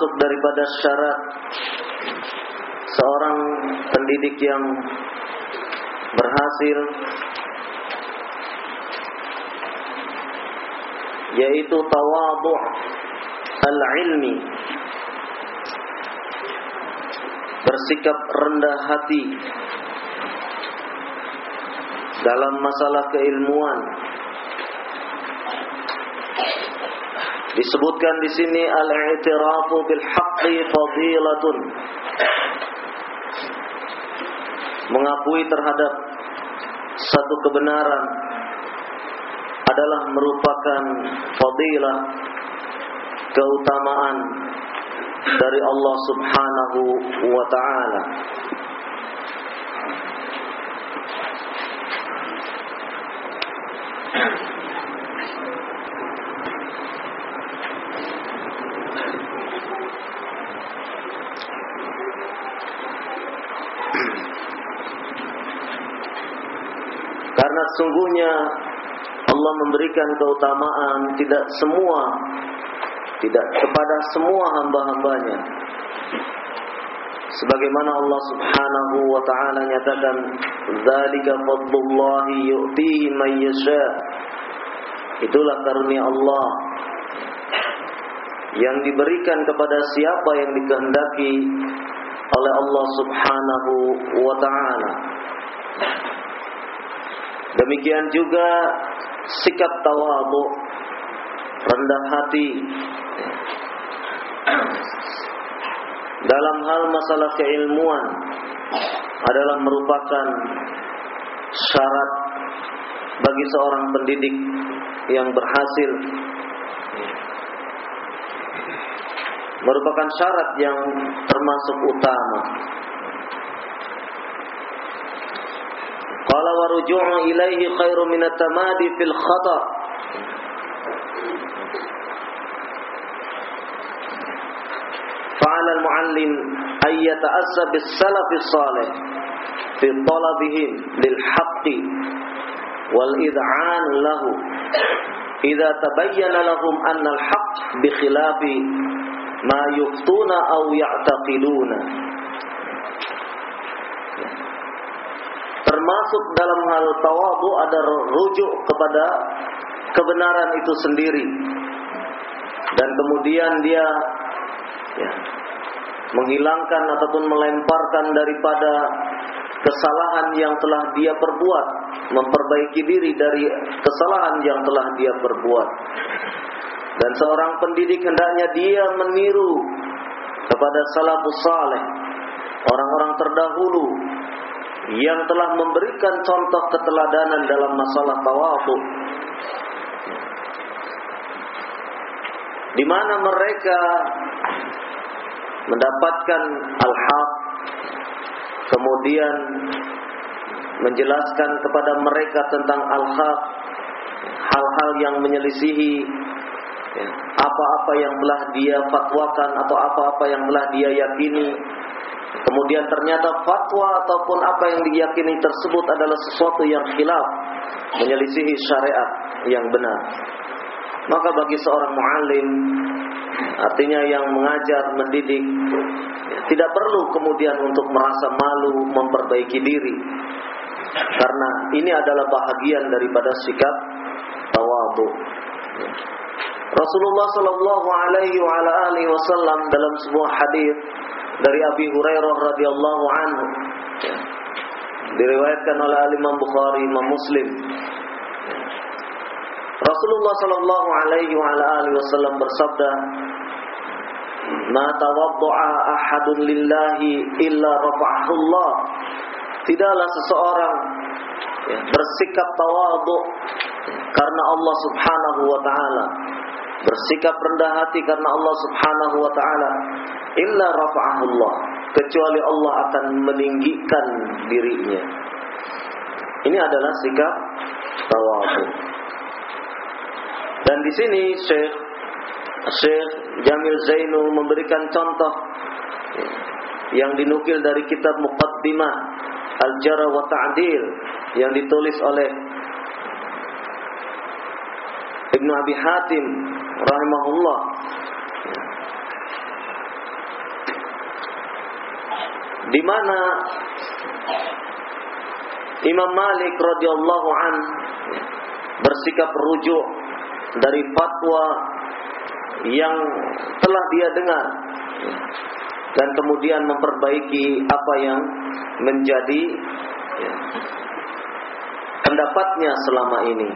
Termasuk daripada syarat seorang pendidik yang berhasil yaitu tawadhu' al-ilmi bersikap rendah hati dalam masalah keilmuan disebutkan di sini al-i'tirafu bil haqqi fadilatun. Mengakui terhadap satu kebenaran adalah merupakan fadilah keutamaan dari Allah Subhanahu wa taala Karena sungguhnya Allah memberikan keutamaan tidak semua tidak kepada semua hamba-hambanya. Sebagaimana Allah Subhanahu wa taala nyatakan, "Dzalika fadlullahi yu'tihi man yasha." Itulah karunia Allah yang diberikan kepada siapa yang dikehendaki oleh Allah Subhanahu wa taala. Demikian juga sikap tawadhu, rendah hati dalam hal masalah keilmuan adalah merupakan syarat bagi seorang pendidik yang berhasil merupakan syarat yang termasuk utama. والرجوع إليه خير من التمادي في الخطأ. فعلى المعلم أن يتأسى بالسلف الصالح في طلبهم للحق والإذعان له. إذا تبين لهم أن الحق بخلاف ما يفتون أو يعتقدون. Termasuk dalam hal tawadhu ada rujuk kepada kebenaran itu sendiri. Dan kemudian dia ya, menghilangkan ataupun melemparkan daripada kesalahan yang telah dia perbuat, memperbaiki diri dari kesalahan yang telah dia perbuat. Dan seorang pendidik hendaknya dia meniru kepada salafus saleh, orang-orang terdahulu yang telah memberikan contoh keteladanan dalam masalah tawadhu. Di mana mereka mendapatkan al-haq kemudian menjelaskan kepada mereka tentang al-haq hal-hal yang menyelisihi ya, apa-apa yang telah dia fatwakan atau apa-apa yang telah dia yakini kemudian ternyata fatwa ataupun apa yang diyakini tersebut adalah sesuatu yang khilaf menyelisihi syariat yang benar maka bagi seorang muallim Artinya yang mengajar, mendidik tidak perlu kemudian untuk merasa malu memperbaiki diri. Karena ini adalah bahagian daripada sikap tawadhu. Rasulullah sallallahu alaihi wasallam dalam sebuah hadis dari Abi Hurairah radhiyallahu anhu diriwayatkan oleh Imam Bukhari, Imam Muslim. Rasulullah sallallahu alaihi wa alihi wasallam bersabda, Ma tawaddu'a ahadun lillahi illa rafa'ahullah. Tidaklah seseorang bersikap tawadhu karena Allah Subhanahu wa taala. Bersikap rendah hati karena Allah Subhanahu wa taala illa rafa'ahullah. Kecuali Allah akan meninggikan dirinya. Ini adalah sikap tawadhu. Dan di sini Syekh Syekh Jamil Zainul memberikan contoh yang dinukil dari kitab Muqaddimah Al-Jara wa Ta'dil yang ditulis oleh Ibnu Abi Hatim rahimahullah di mana Imam Malik radhiyallahu an bersikap rujuk dari fatwa yang telah dia dengar dan kemudian memperbaiki apa yang menjadi pendapatnya selama ini.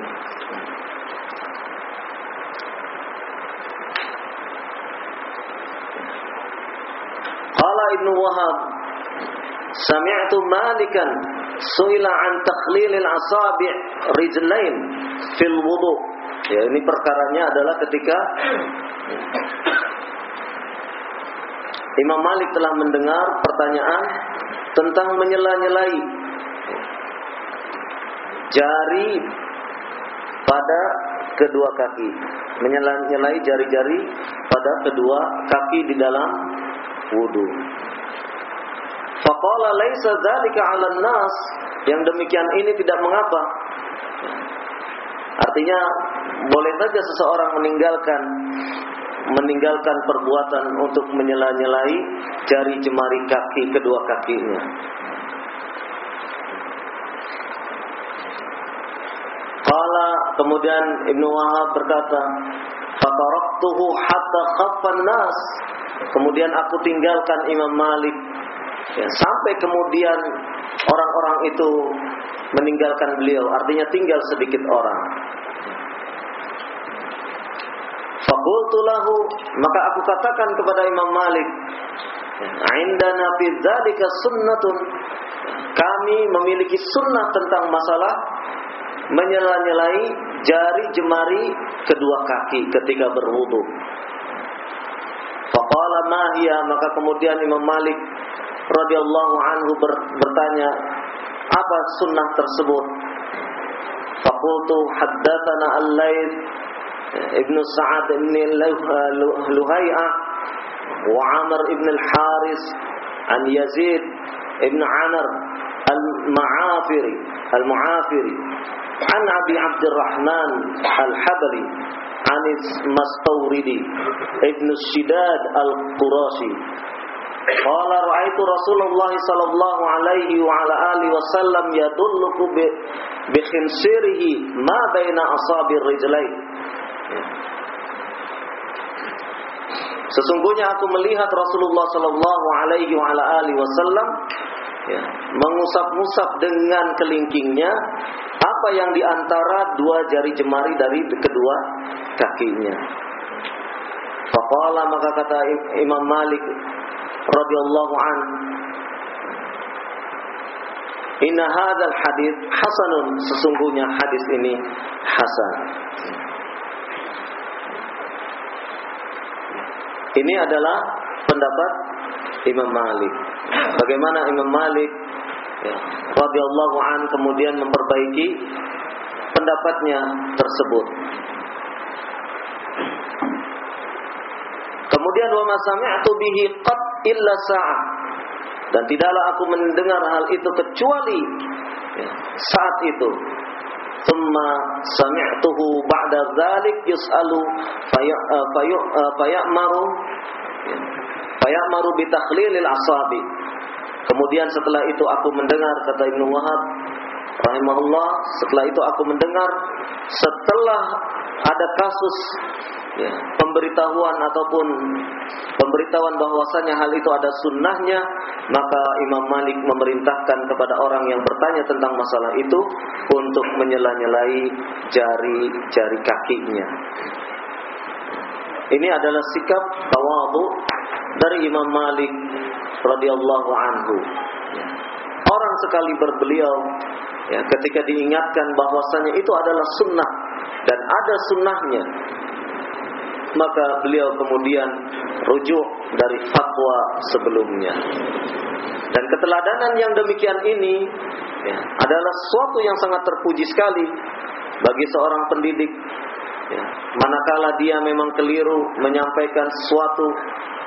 Ibnu Wahab Sami'tu Malikan suila an takhlilil asabi' rijlain fil wudu. Ya, ini perkaranya adalah ketika Imam Malik telah mendengar pertanyaan tentang menyela-nyelai jari pada kedua kaki. Menyela-nyelai jari-jari pada kedua kaki di dalam wudu. Faqala laisa dzalika 'alan nas. Yang demikian ini tidak mengapa. Artinya boleh saja seseorang meninggalkan meninggalkan perbuatan untuk menyela-nyelai jari jemari kaki kedua kakinya. Kala kemudian Ibnu Wahab berkata, "Fataraktu taraktuhu hatta khaffan nas. Kemudian aku tinggalkan Imam Malik ya, sampai kemudian orang-orang itu meninggalkan beliau, artinya tinggal sedikit orang. Fakultu lahu, maka aku katakan kepada Imam Malik, Indana fi dzalika sunnatun. Kami memiliki sunnah tentang masalah menyela-nyelai jari jemari kedua kaki ketika berwudu. Faqala ma hiya maka kemudian Imam Malik radhiyallahu anhu bertanya apa sunnah tersebut? Faqultu haddatsana Al-Laits Ibnu Sa'ad bin Luhai'ah wa Amr ibn al-Haris an Yazid ibn Amr al-Ma'afiri al-Mu'afiri an Abi Abdurrahman al-Habari an Mastawridi ibn Shidad al-Qurashi Qala ra'aitu Rasulullah sallallahu alaihi wa ala alihi wasallam yadulluku bi bi khinsirihi ma baina asabir rijlain. Sesungguhnya aku melihat Rasulullah sallallahu alaihi wa ala alihi wasallam ya, mengusap-ngusap dengan kelingkingnya apa yang di antara dua jari jemari dari kedua kakinya. Faqala maka kata Imam Malik radhiyallahu an Inna hadzal hadis hasanun sesungguhnya hadis ini hasan. Ini adalah pendapat Imam Malik. Bagaimana Imam Malik ya, radhiyallahu an kemudian memperbaiki pendapatnya tersebut. Kemudian wa ma sami'tu bihi qat illa sa'ah. Dan tidaklah aku mendengar hal itu kecuali ya, saat itu. Thumma sami'tuhu ba'da dzalik yus'alu fayamaru ya, fayamaru bi takhlilil asabi. Kemudian setelah itu aku mendengar kata Ibnu Wahab rahimahullah, setelah itu aku mendengar setelah ada kasus ya, pemberitahuan ataupun pemberitahuan bahwasanya hal itu ada sunnahnya, maka Imam Malik memerintahkan kepada orang yang bertanya tentang masalah itu untuk menyela-nyelai jari-jari kakinya. Ini adalah sikap tawadhu dari Imam Malik radhiyallahu anhu. Orang sekali berbeliau ya, ketika diingatkan bahwasanya itu adalah sunnah dan ada sunnahnya maka beliau kemudian rujuk dari fatwa sebelumnya. Dan keteladanan yang demikian ini ya, adalah suatu yang sangat terpuji sekali bagi seorang pendidik. Ya, manakala dia memang keliru menyampaikan sesuatu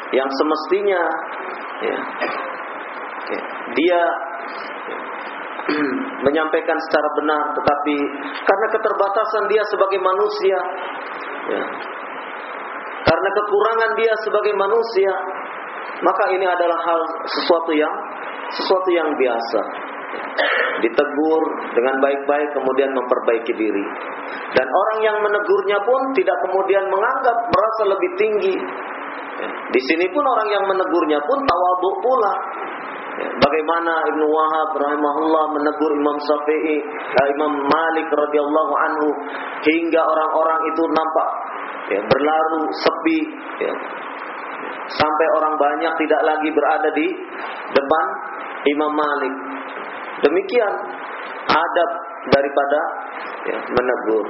yang semestinya ya, ya, dia menyampaikan secara benar, tetapi karena keterbatasan dia sebagai manusia, ya, karena kekurangan dia sebagai manusia, maka ini adalah hal sesuatu yang sesuatu yang biasa. Ditegur dengan baik-baik kemudian memperbaiki diri. Dan orang yang menegurnya pun tidak kemudian menganggap merasa lebih tinggi. Di sini pun orang yang menegurnya pun tawadhu pula. Bagaimana Ibnu Wahab rahimahullah menegur Imam Syafi'i, eh, Imam Malik radhiyallahu anhu hingga orang-orang itu nampak ya, berlaru sepi ya. sampai orang banyak tidak lagi berada di depan Imam Malik demikian adab daripada ya, menegur.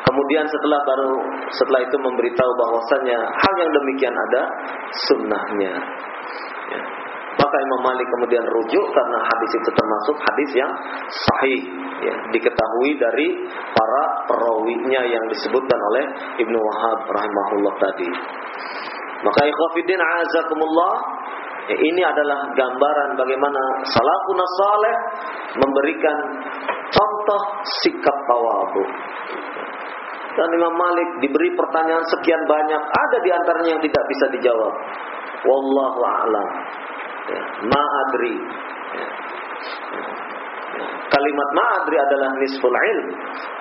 Kemudian setelah baru setelah itu memberitahu bahwasannya hal yang demikian ada sunnahnya. Ya. Maka Imam Malik kemudian rujuk karena hadis itu termasuk hadis yang sahih ya, diketahui dari para perawinya yang disebutkan oleh Ibnu Wahab rahimahullah tadi. Maka ikhwafidin azakumullah ya, ini adalah gambaran bagaimana salafun saleh memberikan contoh sikap tawadhu. Dan Imam Malik diberi pertanyaan sekian banyak, ada di antaranya yang tidak bisa dijawab. Wallahu a'lam ya, ma'adri ya. kalimat ma'adri adalah nisful ilm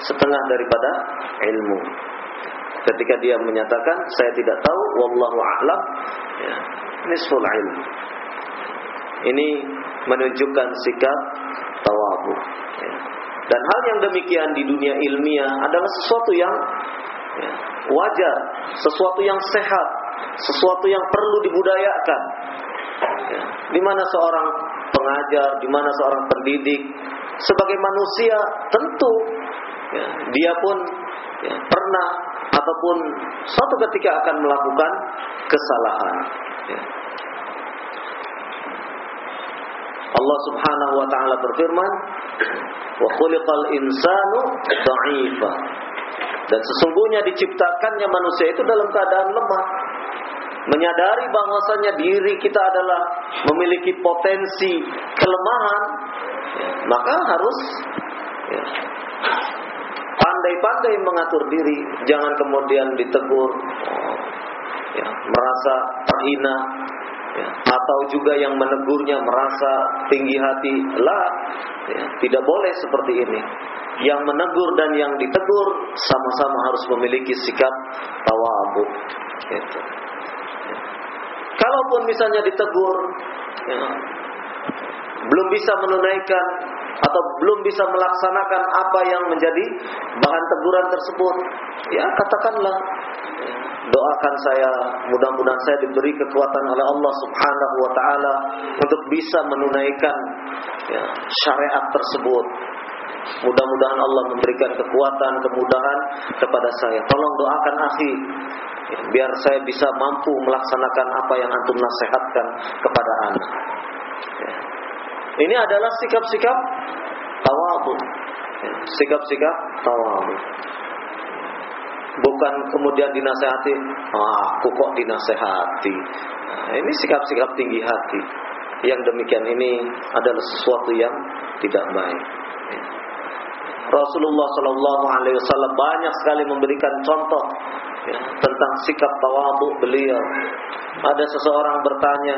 setengah daripada ilmu ketika dia menyatakan saya tidak tahu wallahu a'lam ya nisful ilm ini menunjukkan sikap tawadhu ya. dan hal yang demikian di dunia ilmiah adalah sesuatu yang ya, wajar sesuatu yang sehat sesuatu yang perlu dibudayakan ya. di mana seorang pengajar di mana seorang pendidik sebagai manusia tentu ya, dia pun ya, pernah ataupun suatu ketika akan melakukan kesalahan. Ya. Allah Subhanahu wa taala berfirman, "Wa khuliqal insanu dha'ifa." Dan sesungguhnya diciptakannya manusia itu dalam keadaan lemah. Menyadari bahwasanya diri kita adalah memiliki potensi kelemahan, ya, maka harus ya, pandai-pandai mengatur diri, jangan kemudian ditegur, ya, merasa terhina, ya, atau juga yang menegurnya merasa tinggi hati. Lah, ya, tidak boleh seperti ini. Yang menegur dan yang ditegur sama-sama harus memiliki sikap tawabu. Gitu. Ya. Kalaupun misalnya ditegur, ya, belum bisa menunaikan atau belum bisa melaksanakan apa yang menjadi bahan teguran tersebut, ya katakanlah doakan saya mudah-mudahan saya diberi kekuatan oleh Allah Subhanahu wa taala untuk bisa menunaikan ya, syariat tersebut. Mudah-mudahan Allah memberikan kekuatan, kemudahan kepada saya. Tolong doakan akhi ya, biar saya bisa mampu melaksanakan apa yang antum nasihatkan kepada anak. Ya. Ini adalah sikap-sikap tawadhu. Sikap-sikap tawadhu. Bukan kemudian dinasehati, ah, aku kok dinasehati. Nah, ini sikap-sikap tinggi hati. Yang demikian ini adalah sesuatu yang tidak baik. Rasulullah Shallallahu Alaihi Wasallam banyak sekali memberikan contoh ya, tentang sikap tawadhu beliau. Ada seseorang bertanya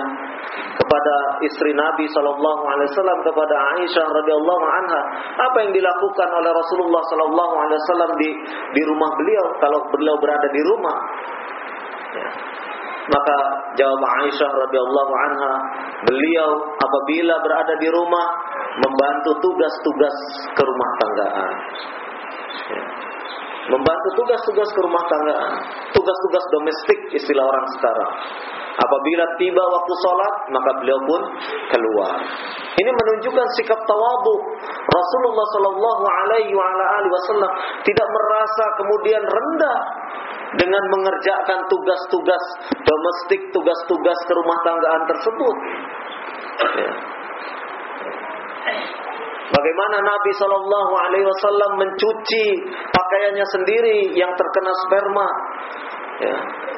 kepada istri Nabi Shallallahu Alaihi Wasallam kepada Aisyah radhiyallahu anha, apa yang dilakukan oleh Rasulullah Shallallahu Alaihi Wasallam di di rumah beliau kalau beliau berada di rumah. Ya. Maka jawab Aisyah radhiyallahu anha, beliau apabila berada di rumah membantu tugas-tugas ke rumah tanggaan. Ya membantu tugas-tugas ke rumah tanggaan, tugas-tugas domestik istilah orang sekarang. Apabila tiba waktu sholat, maka beliau pun keluar. Ini menunjukkan sikap tawadu. Rasulullah Shallallahu Alaihi Wasallam tidak merasa kemudian rendah dengan mengerjakan tugas-tugas domestik, tugas-tugas ke rumah tanggaan tersebut. Ya. Bagaimana Nabi Shallallahu Alaihi Wasallam mencuci pakaiannya sendiri yang terkena sperma, ya,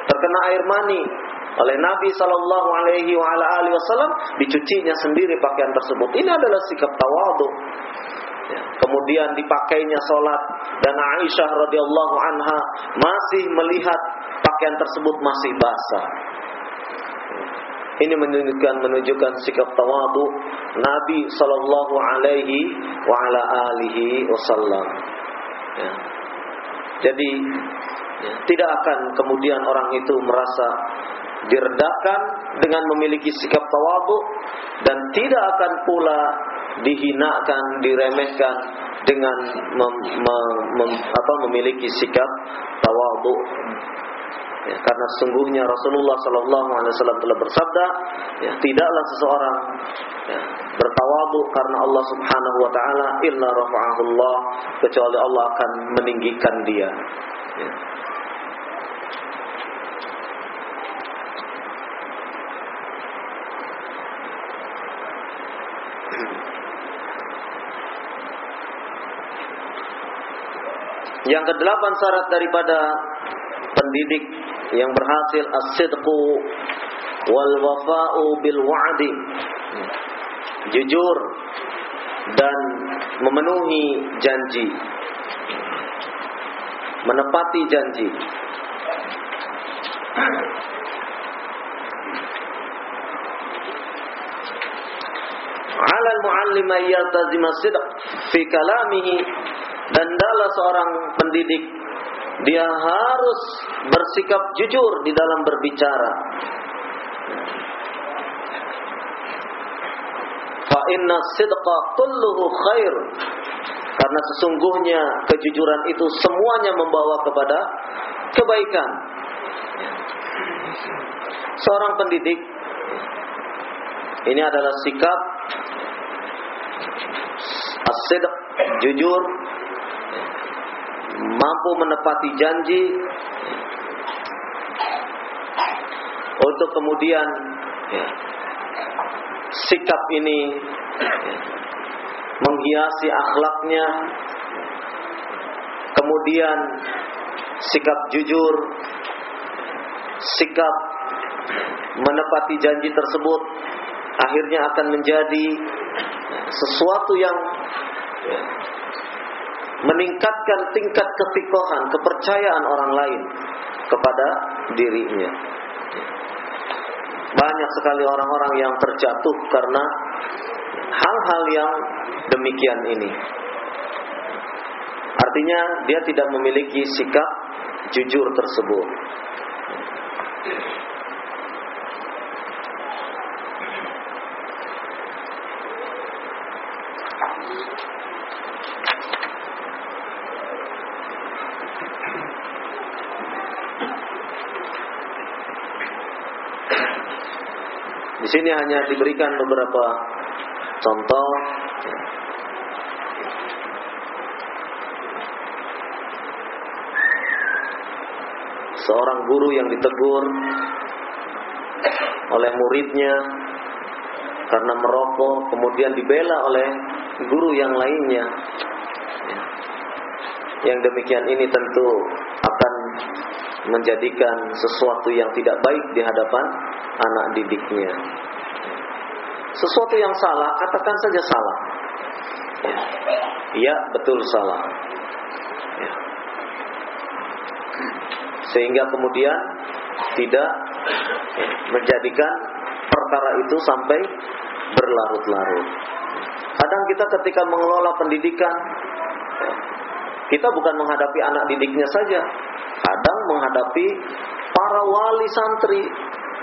terkena air mani oleh Nabi Shallallahu Alaihi Wasallam dicucinya sendiri pakaian tersebut. Ini adalah sikap tawadu. Ya, kemudian dipakainya sholat dan Aisyah radhiyallahu anha masih melihat pakaian tersebut masih basah. Ini menunjukkan menunjukkan sikap tawadu Nabi sallallahu alaihi wa ala alihi wasallam. Ya. Jadi ya, tidak akan kemudian orang itu merasa diredakan dengan memiliki sikap tawadu dan tidak akan pula dihinakan, diremehkan dengan mem, mem, mem, apa, memiliki sikap tawadu Ya, karena sungguhnya Rasulullah Sallallahu Alaihi Wasallam telah bersabda, ya, tidaklah seseorang ya, bertawadu karena Allah Subhanahu Wa Taala illa rafa'ahullah kecuali Allah akan meninggikan dia. Ya. Yang kedelapan syarat daripada pendidik yang berhasil as-sidqu wal wafa'u bil wa'di. Jujur dan memenuhi janji. Menepati janji. Ala al-muallim yaltazim as-sidq fi kalamihi dan dalam seorang pendidik dia harus bersikap jujur di dalam berbicara. Fa inna sidqa kulluhu khair. Karena sesungguhnya kejujuran itu semuanya membawa kepada kebaikan. Seorang pendidik ini adalah sikap as jujur, mampu menepati janji untuk kemudian ya, sikap ini ya, menghiasi akhlaknya kemudian sikap jujur sikap menepati janji tersebut akhirnya akan menjadi sesuatu yang meningkatkan tingkat ketikohan, kepercayaan orang lain kepada dirinya. Banyak sekali orang-orang yang terjatuh karena hal-hal yang demikian ini. Artinya dia tidak memiliki sikap jujur tersebut. Sini hanya diberikan beberapa contoh. Seorang guru yang ditegur oleh muridnya karena merokok kemudian dibela oleh guru yang lainnya. Yang demikian ini tentu menjadikan sesuatu yang tidak baik di hadapan anak didiknya. Sesuatu yang salah, katakan saja salah. Ya, ya betul salah. Ya. Sehingga kemudian tidak menjadikan perkara itu sampai berlarut-larut. Kadang kita ketika mengelola pendidikan, kita bukan menghadapi anak didiknya saja, kadang menghadapi para wali santri,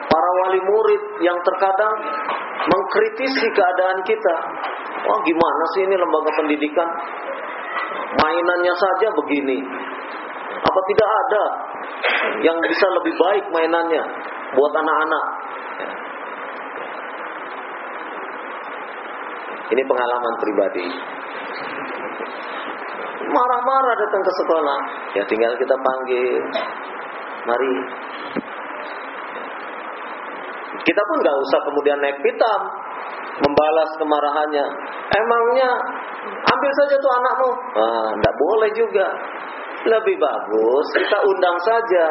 para wali murid yang terkadang mengkritisi keadaan kita. Wah, gimana sih ini lembaga pendidikan? Mainannya saja begini. Apa tidak ada yang bisa lebih baik mainannya buat anak-anak? Ini pengalaman pribadi. Marah-marah datang ke sekolah. Ya tinggal kita panggil. Mari kita pun nggak usah kemudian naik pitam membalas kemarahannya. Emangnya ambil saja tuh anakmu. Ah, nggak boleh juga. Lebih bagus kita undang saja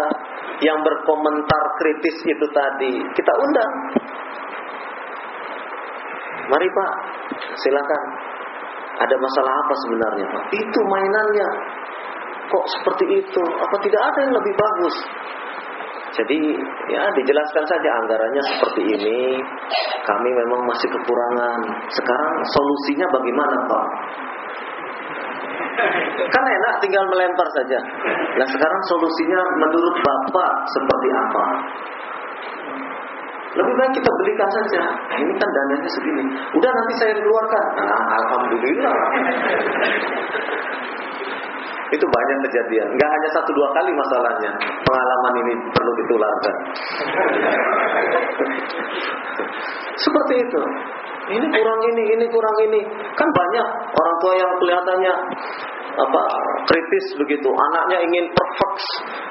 yang berkomentar kritis itu tadi. Kita undang. Mari Pak, silakan. Ada masalah apa sebenarnya Pak? Itu mainannya. Kok seperti itu? Apa tidak ada yang lebih bagus? Jadi ya dijelaskan saja anggarannya seperti ini. Kami memang masih kekurangan. Sekarang solusinya bagaimana Pak? Kan enak tinggal melempar saja. Nah sekarang solusinya menurut Bapak seperti apa? Lebih baik kita belikan saja. Nah, ini kan dananya segini. Udah nanti saya keluarkan. Nah, Alhamdulillah. Itu banyak kejadian. Enggak hanya satu dua kali masalahnya. Pengalaman ini perlu ditularkan. Seperti itu. Ini kurang ini, ini kurang ini. Kan banyak orang tua yang kelihatannya apa kritis begitu anaknya ingin perfect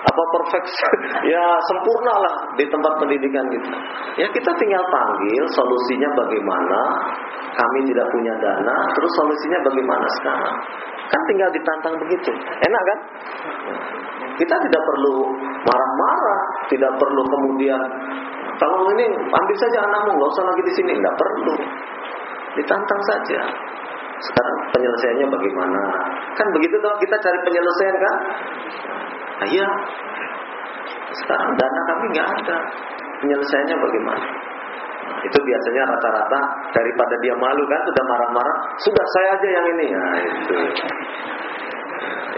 apa perfect ya sempurna lah di tempat pendidikan kita ya kita tinggal panggil solusinya bagaimana kami tidak punya dana terus solusinya bagaimana sekarang Kan tinggal ditantang begitu. Enak kan? Kita tidak perlu marah-marah, tidak perlu kemudian kalau ini ambil saja anakmu, nggak usah lagi di sini, nggak perlu. Ditantang saja. Sekarang penyelesaiannya bagaimana? Kan begitu kalau kita cari penyelesaian kan? Nah, iya. Sekarang dana kami nggak ada. Penyelesaiannya bagaimana? itu biasanya rata-rata daripada dia malu kan sudah marah-marah sudah saya aja yang ini ya itu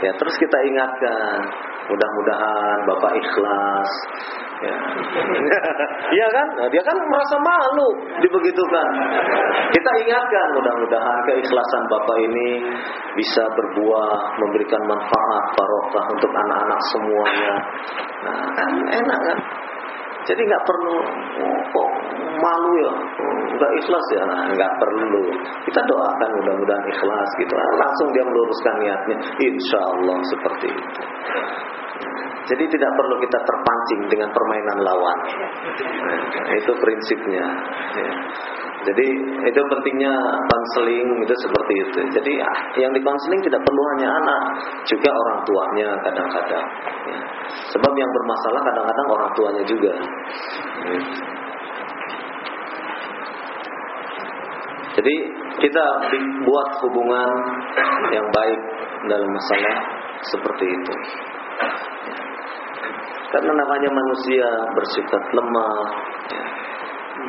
ya terus kita ingatkan mudah-mudahan bapak ikhlas. Ya, ya kan? Nah, dia kan merasa malu dibegitukan. Kita ingatkan mudah-mudahan keikhlasan bapak ini bisa berbuah memberikan manfaat barokah untuk anak-anak semuanya. Nah kan enak kan jadi nggak perlu kok malu ya, nggak ikhlas ya, nah, nggak perlu. Kita doakan mudah-mudahan ikhlas gitu. Nah, langsung dia meluruskan niatnya, insya Allah seperti itu. Jadi tidak perlu kita terpancing dengan permainan lawan. Nah, itu prinsipnya. Ya. Jadi itu pentingnya konseling itu seperti itu. Jadi yang di konseling tidak perlu hanya anak, juga orang tuanya kadang-kadang. Ya. Sebab yang bermasalah kadang-kadang orang tuanya juga. Jadi kita buat hubungan yang baik dalam masalah seperti itu. Karena namanya manusia bersifat lemah, ya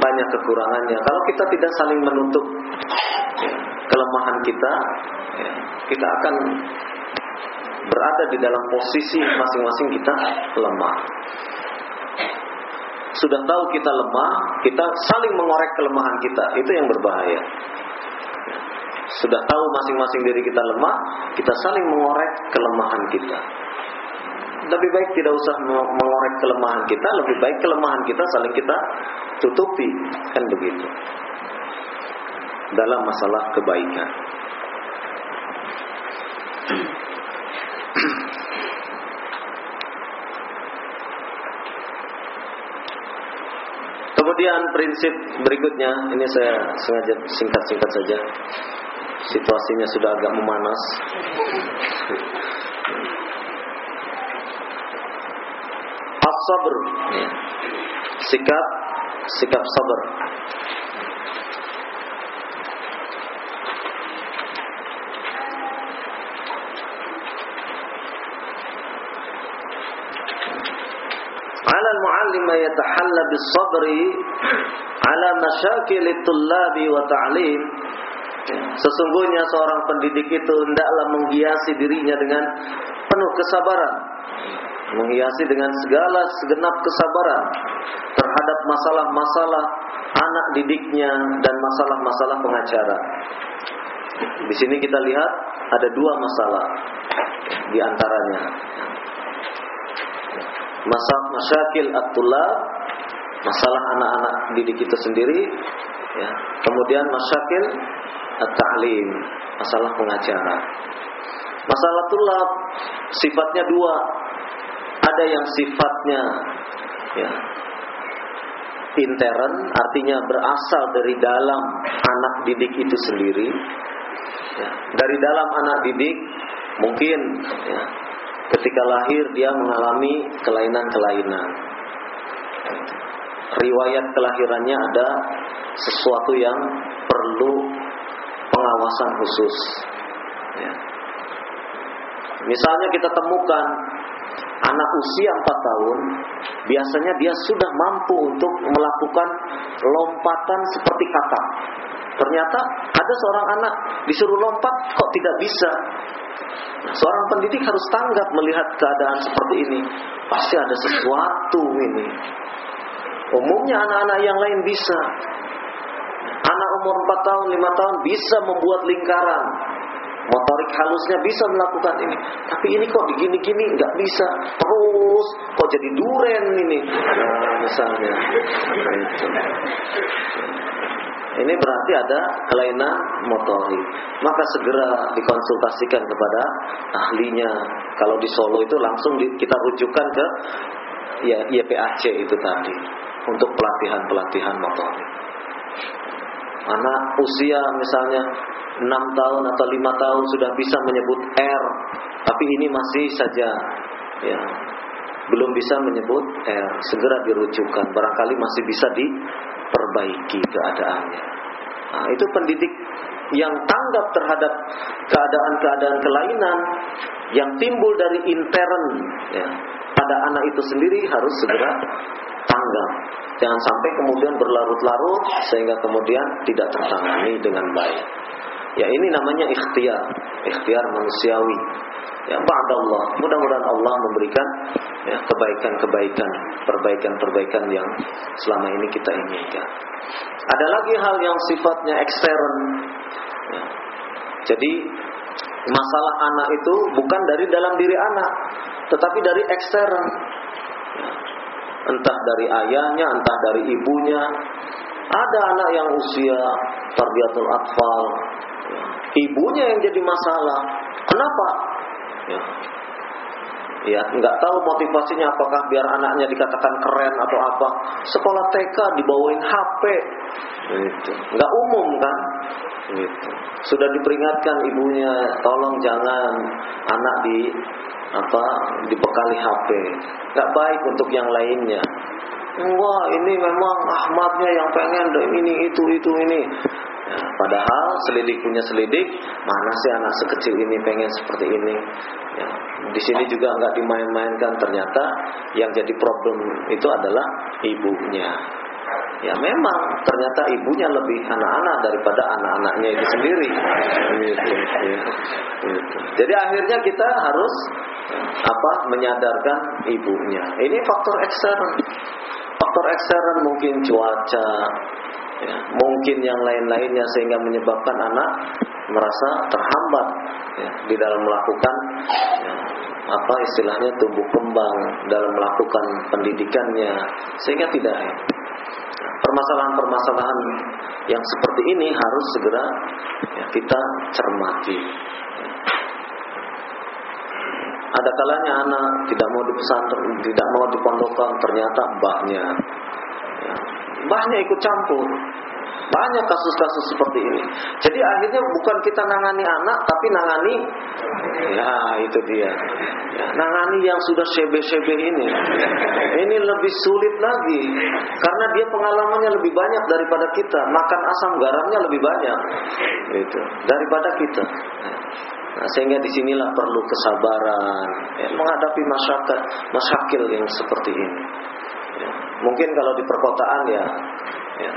banyak kekurangannya. Kalau kita tidak saling menutup kelemahan kita, kita akan berada di dalam posisi masing-masing kita lemah. Sudah tahu kita lemah, kita saling mengorek kelemahan kita, itu yang berbahaya. Sudah tahu masing-masing diri kita lemah, kita saling mengorek kelemahan kita lebih baik tidak usah mengorek kelemahan kita, lebih baik kelemahan kita saling kita tutupi, kan begitu. Dalam masalah kebaikan. Kemudian prinsip berikutnya, ini saya sengaja singkat-singkat saja. Situasinya sudah agak memanas. as-sabr ya. sikap sikap sabar على المعلم يتحلى بالصبر على مشاكل الطلاب وتعليم Sesungguhnya seorang pendidik itu hendaklah menghiasi dirinya dengan penuh kesabaran menghiasi dengan segala segenap kesabaran terhadap masalah-masalah anak didiknya dan masalah-masalah pengacara. Di sini kita lihat ada dua masalah di antaranya. Masalah masyakil at masalah anak-anak didik kita sendiri, ya. Kemudian masyakil at-ta'lim, masalah pengacara. Masalah tulab sifatnya dua, ada yang sifatnya ya, intern, artinya berasal dari dalam anak didik itu sendiri. Ya, dari dalam anak didik mungkin ya, ketika lahir dia mengalami kelainan-kelainan. Riwayat kelahirannya ada sesuatu yang perlu pengawasan khusus. Ya. Misalnya kita temukan anak usia 4 tahun biasanya dia sudah mampu untuk melakukan lompatan seperti kata. Ternyata ada seorang anak disuruh lompat kok tidak bisa. Seorang pendidik harus tanggap melihat keadaan seperti ini. Pasti ada sesuatu ini. Umumnya anak-anak yang lain bisa. Anak umur 4 tahun, 5 tahun bisa membuat lingkaran motorik halusnya bisa melakukan ini. Tapi ini kok begini-gini nggak bisa. Terus kok jadi duren ini. Nah, misalnya. Nah, itu. Ini berarti ada kelainan motorik. Maka segera dikonsultasikan kepada ahlinya. Kalau di Solo itu langsung kita rujukan ke ya YPAC itu tadi untuk pelatihan-pelatihan motorik. Anak usia misalnya 6 tahun atau 5 tahun sudah bisa menyebut R, tapi ini masih saja ya belum bisa menyebut R, segera dirujukan, barangkali masih bisa diperbaiki keadaannya. Nah, itu pendidik yang tanggap terhadap keadaan-keadaan kelainan yang timbul dari intern ya, pada anak itu sendiri harus segera tanggap. Jangan sampai kemudian berlarut-larut sehingga kemudian tidak tertangani dengan baik. Ya ini namanya ikhtiar, ikhtiar manusiawi. Ya Allah, mudah-mudahan Allah memberikan ya kebaikan-kebaikan, perbaikan-perbaikan yang selama ini kita inginkan. Ada lagi hal yang sifatnya ekstern. Ya. Jadi masalah anak itu bukan dari dalam diri anak, tetapi dari ekstern. Ya. Entah dari ayahnya, entah dari ibunya. Ada anak yang usia tarbiyatul atfal. Ibunya yang jadi masalah. Kenapa? Ya. Ya, nggak tahu motivasinya apakah biar anaknya dikatakan keren atau apa. Sekolah TK dibawain HP, gitu. Nggak umum kan? Gitu. Sudah diperingatkan ibunya, tolong jangan anak di apa dibekali HP. Nggak baik untuk yang lainnya. Wah ini memang Ahmadnya yang pengen ini itu itu ini. Padahal selidik punya selidik, mana sih anak sekecil ini pengen seperti ini? Ya, di sini juga nggak dimain-mainkan. Ternyata yang jadi problem itu adalah ibunya. Ya memang ternyata ibunya lebih anak-anak daripada anak-anaknya itu sendiri. Gitu, gitu. Jadi akhirnya kita harus apa menyadarkan ibunya. Ini faktor ekstern. Faktor ekstern mungkin cuaca, mungkin yang lain-lainnya sehingga menyebabkan anak merasa terhambat ya, di dalam melakukan ya, apa istilahnya tumbuh kembang dalam melakukan pendidikannya sehingga tidak ya, permasalahan-permasalahan yang seperti ini harus segera ya, kita cermati. Ada kalanya anak tidak mau di pesantren, tidak mau di pondokan, ternyata mbahnya, ya, mbahnya ikut campur. Banyak kasus-kasus seperti ini. Jadi akhirnya bukan kita nangani anak, tapi nangani, ya itu dia. Nangani yang sudah sebe-sebe ini. Ini lebih sulit lagi. Karena dia pengalamannya lebih banyak daripada kita. Makan asam garamnya lebih banyak. Gitu. Daripada kita. Nah, sehingga di sinilah perlu kesabaran ya, menghadapi masyarakat, masyakil yang seperti ini. Ya, mungkin kalau di perkotaan ya, ya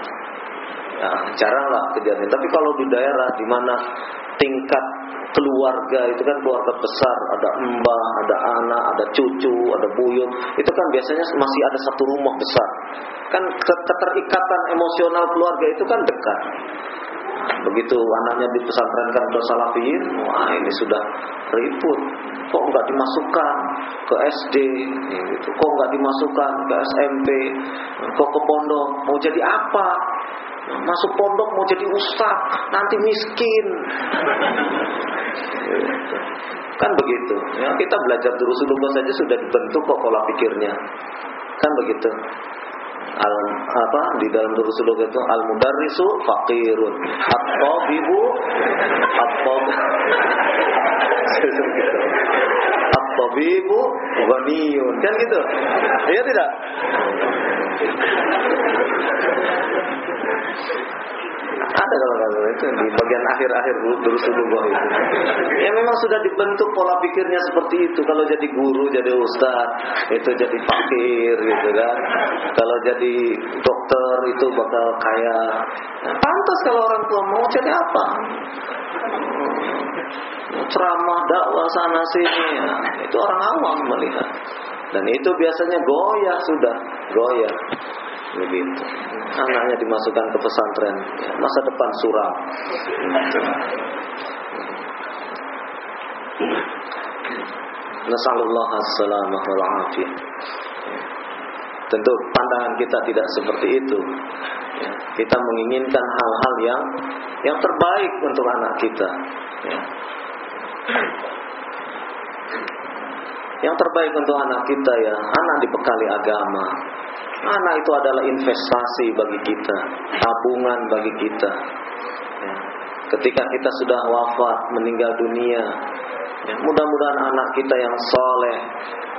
Ya, jarang lah kejadian. Tapi kalau di daerah di mana tingkat keluarga itu kan keluarga besar, ada mbah, ada anak, ada cucu, ada buyut, itu kan biasanya masih ada satu rumah besar. Kan keterikatan emosional keluarga itu kan dekat. Begitu anaknya di pesantrenkan ke salafiyin, wah ini sudah ribut. Kok nggak dimasukkan ke SD, gitu. Kok nggak dimasukkan ke SMP, kok ke pondok, mau jadi apa? Masuk pondok mau jadi ustaz, nanti miskin. Kan begitu. Ya, kita belajar Rasulullah saja sudah dibentuk kok pola pikirnya. Kan begitu. Al, apa di dalam Rasulullah itu al mudarrisu faqirun. At-tabibu at-tab at-tabibu ghaniyun. Kan gitu? Iya tidak ada kalau kalau itu di bagian akhir-akhir Rasulullah itu. Ya memang sudah dibentuk pola pikirnya seperti itu. Kalau jadi guru, jadi ustaz, itu jadi fakir gitu kan. Kalau jadi dokter itu bakal kaya. Pantas kalau orang tua mau jadi apa? Ceramah, dakwah sana sini, ya. itu orang awam melihat. Dan itu biasanya goyah sudah, goyah begitu. Anaknya dimasukkan ke pesantren. Masa depan suram Nasallallahu assalamah wal Tentu pandangan kita tidak seperti itu. Kita menginginkan hal-hal yang Yang terbaik untuk anak kita. Ya. Yang terbaik untuk anak kita ya Anak dibekali agama Anak itu adalah investasi bagi kita, tabungan bagi kita. Ya. Ketika kita sudah wafat, meninggal dunia, ya, mudah-mudahan anak kita yang soleh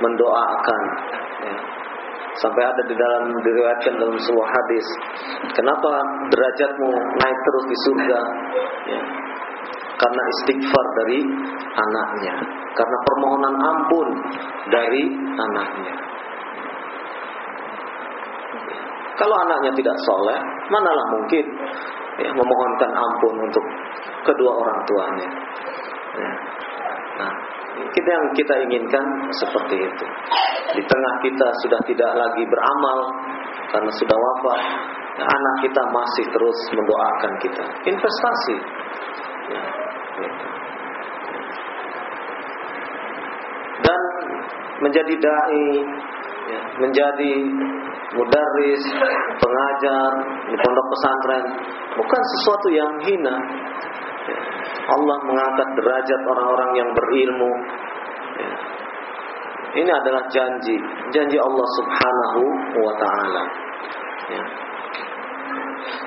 mendoakan. Ya. Sampai ada di dalam diriwayatkan dalam sebuah hadis, kenapa derajatmu naik terus di surga? Ya. Karena istighfar dari anaknya, karena permohonan ampun dari anaknya. Kalau anaknya tidak soleh, manalah mungkin ya, memohonkan ampun untuk kedua orang tuanya. Ya. Nah, kita yang kita inginkan seperti itu. Di tengah kita sudah tidak lagi beramal karena sudah wafat, ya, anak kita masih terus mendoakan kita. Investasi. Ya, gitu. Dan menjadi dai, ya, menjadi mudaris, pengajar di pondok pesantren bukan sesuatu yang hina. Ya, Allah mengangkat derajat orang-orang yang berilmu. Ya. Ini adalah janji, janji Allah Subhanahu wa taala. Ya.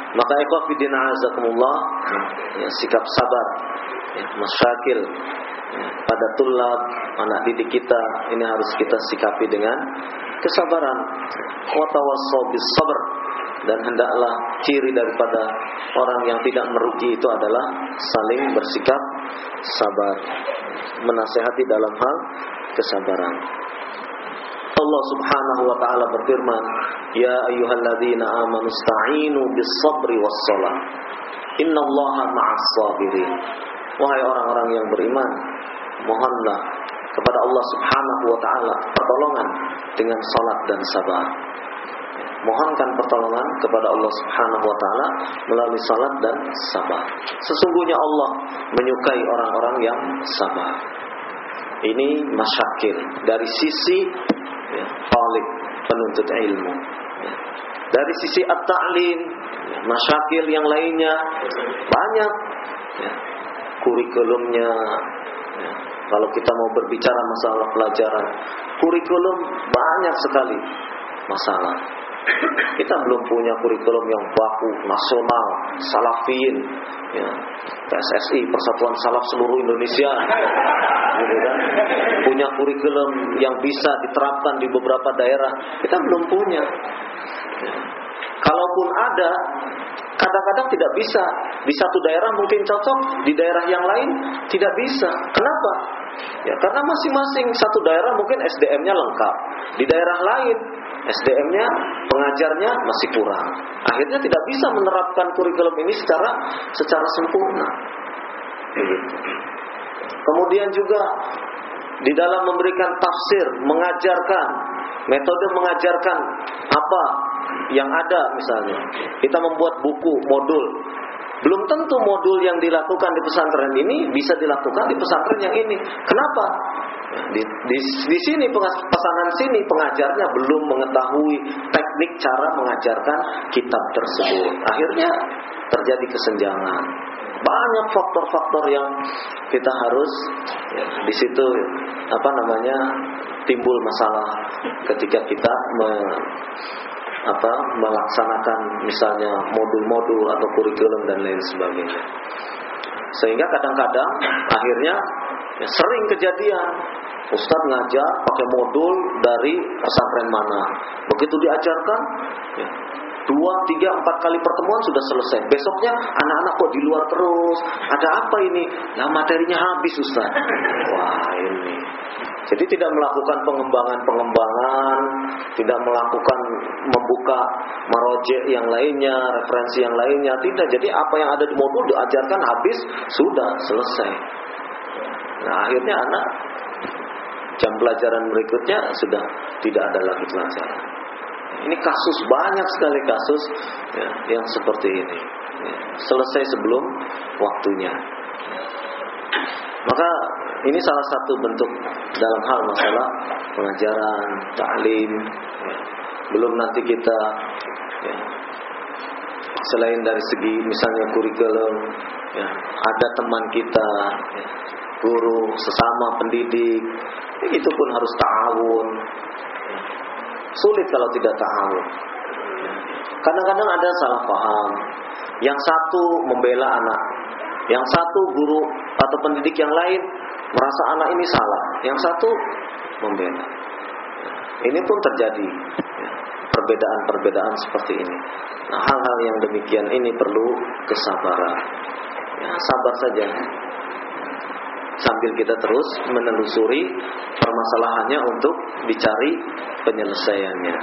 Maka ikhwafidin azakumullah, ya, sikap sabar, ya, masyakil ya, pada tulab anak didik kita ini harus kita sikapi dengan kesabaran. Wa tawassaw bis sabr dan hendaklah ciri daripada orang yang tidak merugi itu adalah saling bersikap sabar. Menasehati dalam hal kesabaran. Allah Subhanahu wa taala berfirman ya ayyuhalladzina amanu sta'inu bis sabri was shalah innallaha ma'as sabirin wahai orang-orang yang beriman mohonlah kepada Allah Subhanahu wa taala pertolongan dengan salat dan sabar mohonkan pertolongan kepada Allah Subhanahu wa taala melalui salat dan sabar. Sesungguhnya Allah menyukai orang-orang yang sabar. Ini masyakil dari sisi ya, talib penuntut ilmu. Ya. Dari sisi at-ta'lim, ya, masyakil yang lainnya banyak ya, kurikulumnya. Ya. Kalau kita mau berbicara masalah pelajaran, kurikulum banyak sekali masalah kita belum punya kurikulum yang baku, nasional, salafin, ya, PSSI, Persatuan Salaf Seluruh Indonesia, gitu kan? Punya kurikulum yang bisa diterapkan di beberapa daerah, kita belum punya. Ya. Kalaupun ada, kadang-kadang tidak bisa. Di satu daerah mungkin cocok, di daerah yang lain tidak bisa. Kenapa? Ya, karena masing-masing satu daerah mungkin SDM-nya lengkap. Di daerah lain SDM-nya, pengajarnya masih kurang. Akhirnya tidak bisa menerapkan kurikulum ini secara secara sempurna. Kemudian juga di dalam memberikan tafsir, mengajarkan metode mengajarkan apa yang ada misalnya. Kita membuat buku, modul. Belum tentu modul yang dilakukan di pesantren ini bisa dilakukan di pesantren yang ini. Kenapa? Di, di, di sini pesanan sini pengajarnya belum mengetahui teknik cara mengajarkan kitab tersebut. Akhirnya terjadi kesenjangan. Banyak faktor-faktor yang kita harus ya, di situ apa namanya timbul masalah ketika kita me, apa melaksanakan misalnya modul-modul atau kurikulum dan lain sebagainya. Sehingga kadang-kadang akhirnya ya, sering kejadian Ustadz ngajar pakai modul dari pesantren mana. Begitu diajarkan, ya, dua, tiga, empat kali pertemuan sudah selesai. Besoknya anak-anak kok di luar terus. Ada apa ini? Nah materinya habis Ustaz. Wah ini. Jadi tidak melakukan pengembangan-pengembangan, tidak melakukan membuka marojek yang lainnya, referensi yang lainnya, tidak. Jadi apa yang ada di modul diajarkan habis, sudah selesai. Nah akhirnya anak jam pelajaran berikutnya sudah tidak ada lagi pelajaran. Ini kasus banyak sekali kasus ya, yang seperti ini. Ya, selesai sebelum waktunya. Maka ini salah satu bentuk dalam hal masalah pengajaran, taklim. Ya. Belum nanti kita ya, selain dari segi misalnya kurikulum, ya, ada teman kita, ya, guru, sesama pendidik, itu pun harus ta'awun. Sulit kalau tidak ta'awun. Kadang-kadang ada salah paham. Yang satu membela anak, yang satu guru atau pendidik yang lain merasa anak ini salah, yang satu membela. Ini pun terjadi perbedaan-perbedaan seperti ini. Nah, hal-hal yang demikian ini perlu kesabaran. Ya, sabar saja sambil kita terus menelusuri permasalahannya untuk dicari penyelesaiannya.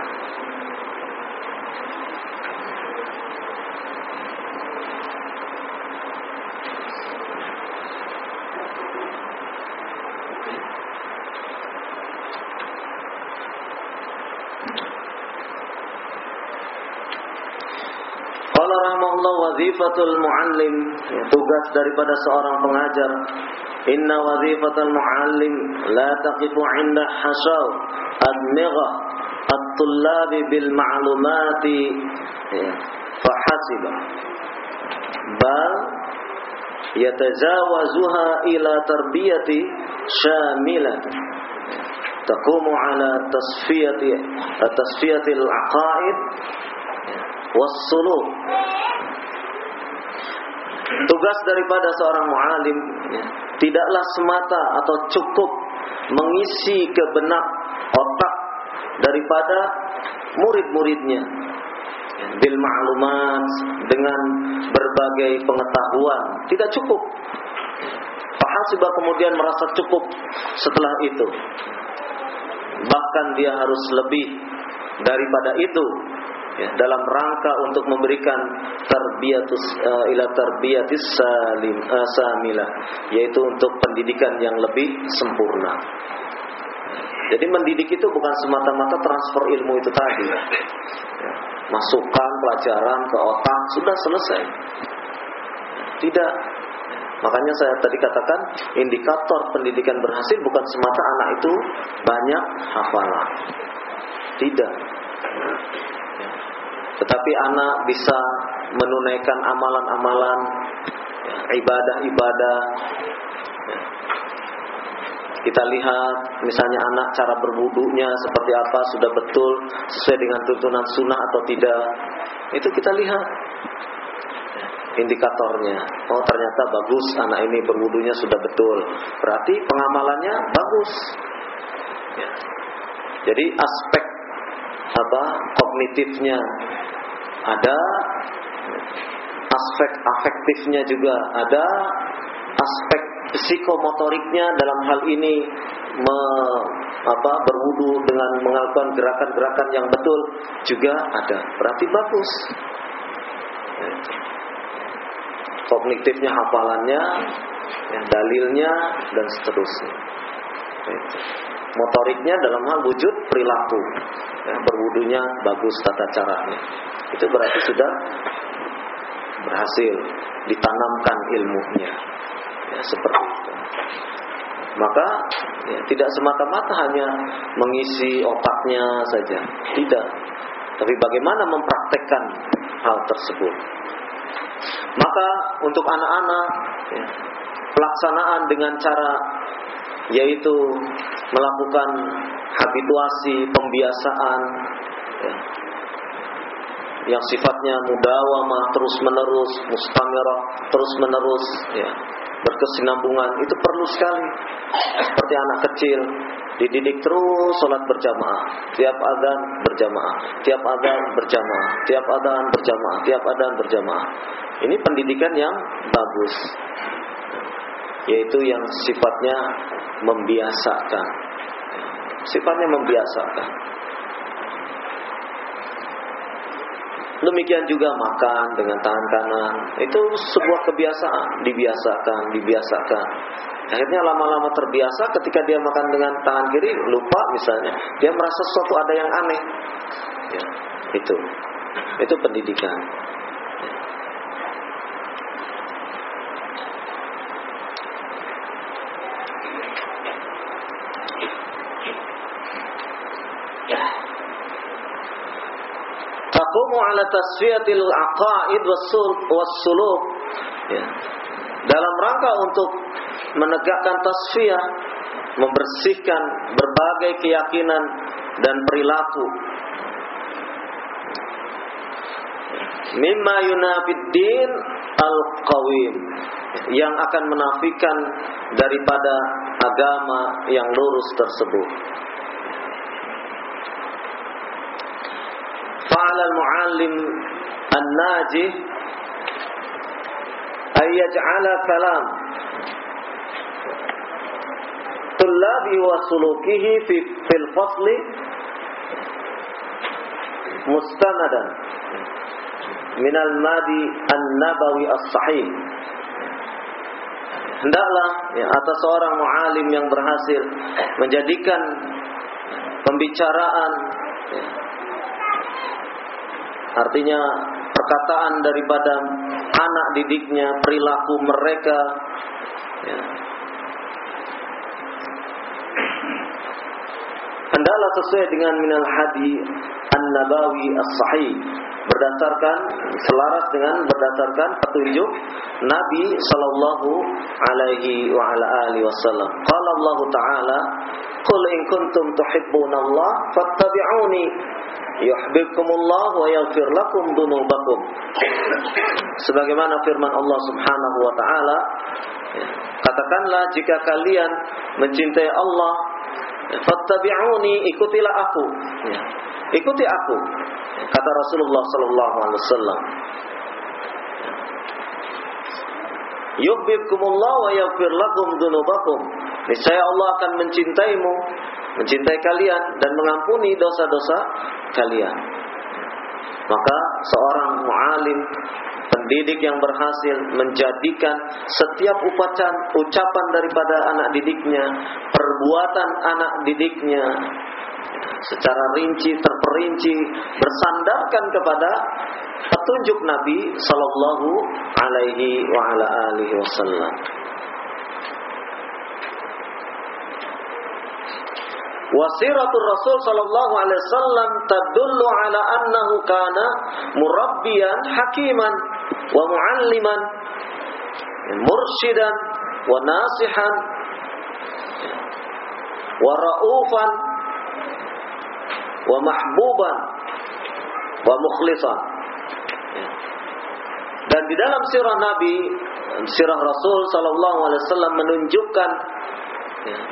Wazifatul muallim tugas daripada seorang pengajar. Inna wazifatul muallim la taqifu 'inda hasaw admigha at-tullab bil ma'lumati fahasiba. Bal yatajawazuha ila tarbiyati syamilah taqumu ala tasfiyati tasfiyatil aqaid wassuluk tugas daripada seorang mualim ya, tidaklah semata atau cukup mengisi ke benak otak daripada murid-muridnya. Bil ma'lumat dengan berbagai pengetahuan. Tidak cukup. Fahasibah kemudian merasa cukup setelah itu. Bahkan dia harus lebih daripada itu ya, dalam rangka untuk memberikan tarbiyatus uh, ila tarbiyatis salim uh, samilah yaitu untuk pendidikan yang lebih sempurna. Jadi mendidik itu bukan semata-mata transfer ilmu itu tadi. Ya, masukkan pelajaran ke otak sudah selesai. Tidak. Makanya saya tadi katakan indikator pendidikan berhasil bukan semata anak itu banyak hafalan. Tidak. Tetapi anak bisa menunaikan amalan-amalan ibadah-ibadah. Kita lihat misalnya anak cara berwudunya seperti apa sudah betul sesuai dengan tuntunan sunnah atau tidak. Itu kita lihat indikatornya. Oh ternyata bagus anak ini berwudunya sudah betul. Berarti pengamalannya bagus. Jadi aspek apa kognitifnya ada aspek afektifnya juga ada aspek psikomotoriknya dalam hal ini me, apa berwudu dengan melakukan gerakan-gerakan yang betul juga ada. Berarti bagus. Kognitifnya hafalannya ya, dalilnya dan seterusnya motoriknya dalam hal wujud perilaku. Ya, berwudunya bagus tata caranya. Itu berarti sudah berhasil ditanamkan ilmunya. Ya, seperti itu. Maka ya, tidak semata-mata hanya mengisi otaknya saja. Tidak. Tapi bagaimana mempraktekkan hal tersebut? Maka untuk anak-anak ya, pelaksanaan dengan cara yaitu melakukan habituasi pembiasaan ya, yang sifatnya mudawamah terus menerus mustamirah terus menerus ya berkesinambungan. Itu perlu sekali. Seperti anak kecil dididik terus sholat berjamaah. Tiap adzan berjamaah tiap adzan berjamaah tiap adzan berjamaah tiap adzan berjamaah. Ini pendidikan yang bagus yaitu yang sifatnya membiasakan sifatnya membiasakan Demikian juga makan dengan tangan kanan. Itu sebuah kebiasaan, dibiasakan, dibiasakan. Akhirnya lama-lama terbiasa ketika dia makan dengan tangan kiri lupa misalnya, dia merasa sesuatu ada yang aneh. Ya, itu. Itu pendidikan. taqumu ala tasfiyatil aqaid was-suluk ya. Dalam rangka untuk menegakkan tasfiyah, membersihkan berbagai keyakinan dan perilaku. Mimma yunafiddin al-qawim yang akan menafikan daripada agama yang lurus tersebut. alim an-najih ayyaj'ala kalam tullabi wa sulukihi fi fil fasli mustanadan minal madi an-nabawi as-sahih. Hendaklah ya, atas seorang muallim yang berhasil menjadikan pembicaraan Artinya perkataan daripada anak didiknya, perilaku mereka. Ya. Hendaklah sesuai dengan minal hadi an-nabawi as-sahih berdasarkan selaras dengan berdasarkan petunjuk Nabi sallallahu alaihi wa ala alihi wasallam. Qala Allah Ta'ala, "Qul in kuntum tuhibbunallah fattabi'uni yuhibbukumullah wa yaghfir lakum dunubakum." Sebagaimana firman Allah Subhanahu wa taala, katakanlah jika kalian mencintai Allah, fattabi'uni, ikutilah aku. Ikuti aku kata Rasulullah sallallahu alaihi wasallam Yuhibbukumullah wa yaghfir lakum dzunubakum. Niscaya Allah akan mencintaimu, mencintai kalian dan mengampuni dosa-dosa kalian. Maka seorang mualim pendidik yang berhasil menjadikan setiap ucapan ucapan daripada anak didiknya, perbuatan anak didiknya secara rinci terperinci bersandarkan kepada petunjuk Nabi sallallahu alaihi wa wasallam. Wasiratul Rasul sallallahu alaihi wasallam tadullu ala annahu kana murabbiyan hakiman wa mualliman mursyidan wa nasihan wa raufan wa mahbuban wa mukhlisan. Dan di dalam sirah Nabi, sirah Rasul sallallahu alaihi wasallam menunjukkan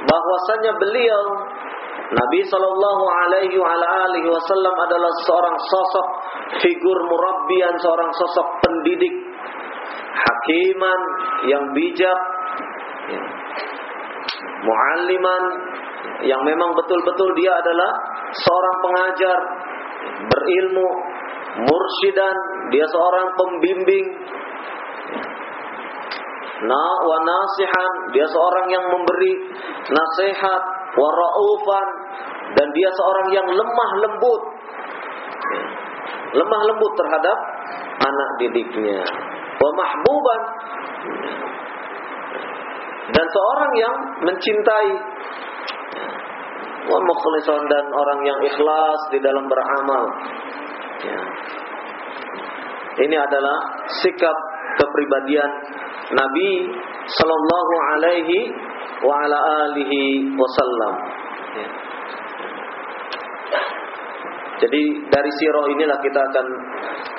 bahwasanya beliau Nabi sallallahu alaihi wasallam adalah seorang sosok figur murabbian, seorang sosok pendidik, hakiman yang bijak, mualliman yang memang betul-betul dia adalah seorang pengajar berilmu, mursyidan, dia seorang pembimbing. Na wa nasihan, dia seorang yang memberi nasihat, wa raufan dan dia seorang yang lemah lembut. Lemah lembut terhadap anak didiknya. Wa dan seorang yang mencintai wa dan orang yang ikhlas di dalam beramal. Ya. Ini adalah sikap kepribadian Nabi sallallahu alaihi wa ala alihi wasallam. Ya. Jadi dari sirah inilah kita akan